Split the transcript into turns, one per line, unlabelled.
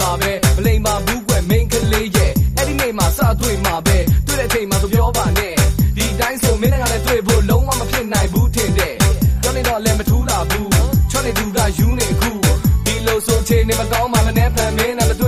မှာပဲမလိမ်ပါဘူးကွယ်မိန်ကလေးရဲ့အဲ့ဒီနေ့မှာစတွေ့မှာပဲတွေ့တဲ့အချိန်မှာဆိုပြောပါနဲ့ဒီတိုင်းဆိုမင်းနဲ့ငါနဲ့တွေ့ဖို့လုံးဝမဖြစ်နိုင်ဘူးထင်တယ်ကြောင်းနေတော့လည်းမထူးလာဘူးချောနေသူကယူနေခုဒီလိုဆိုချိန်နေမကောင်းမှလည်းနဲ့ဖန်မင်းနဲ့မတွေ့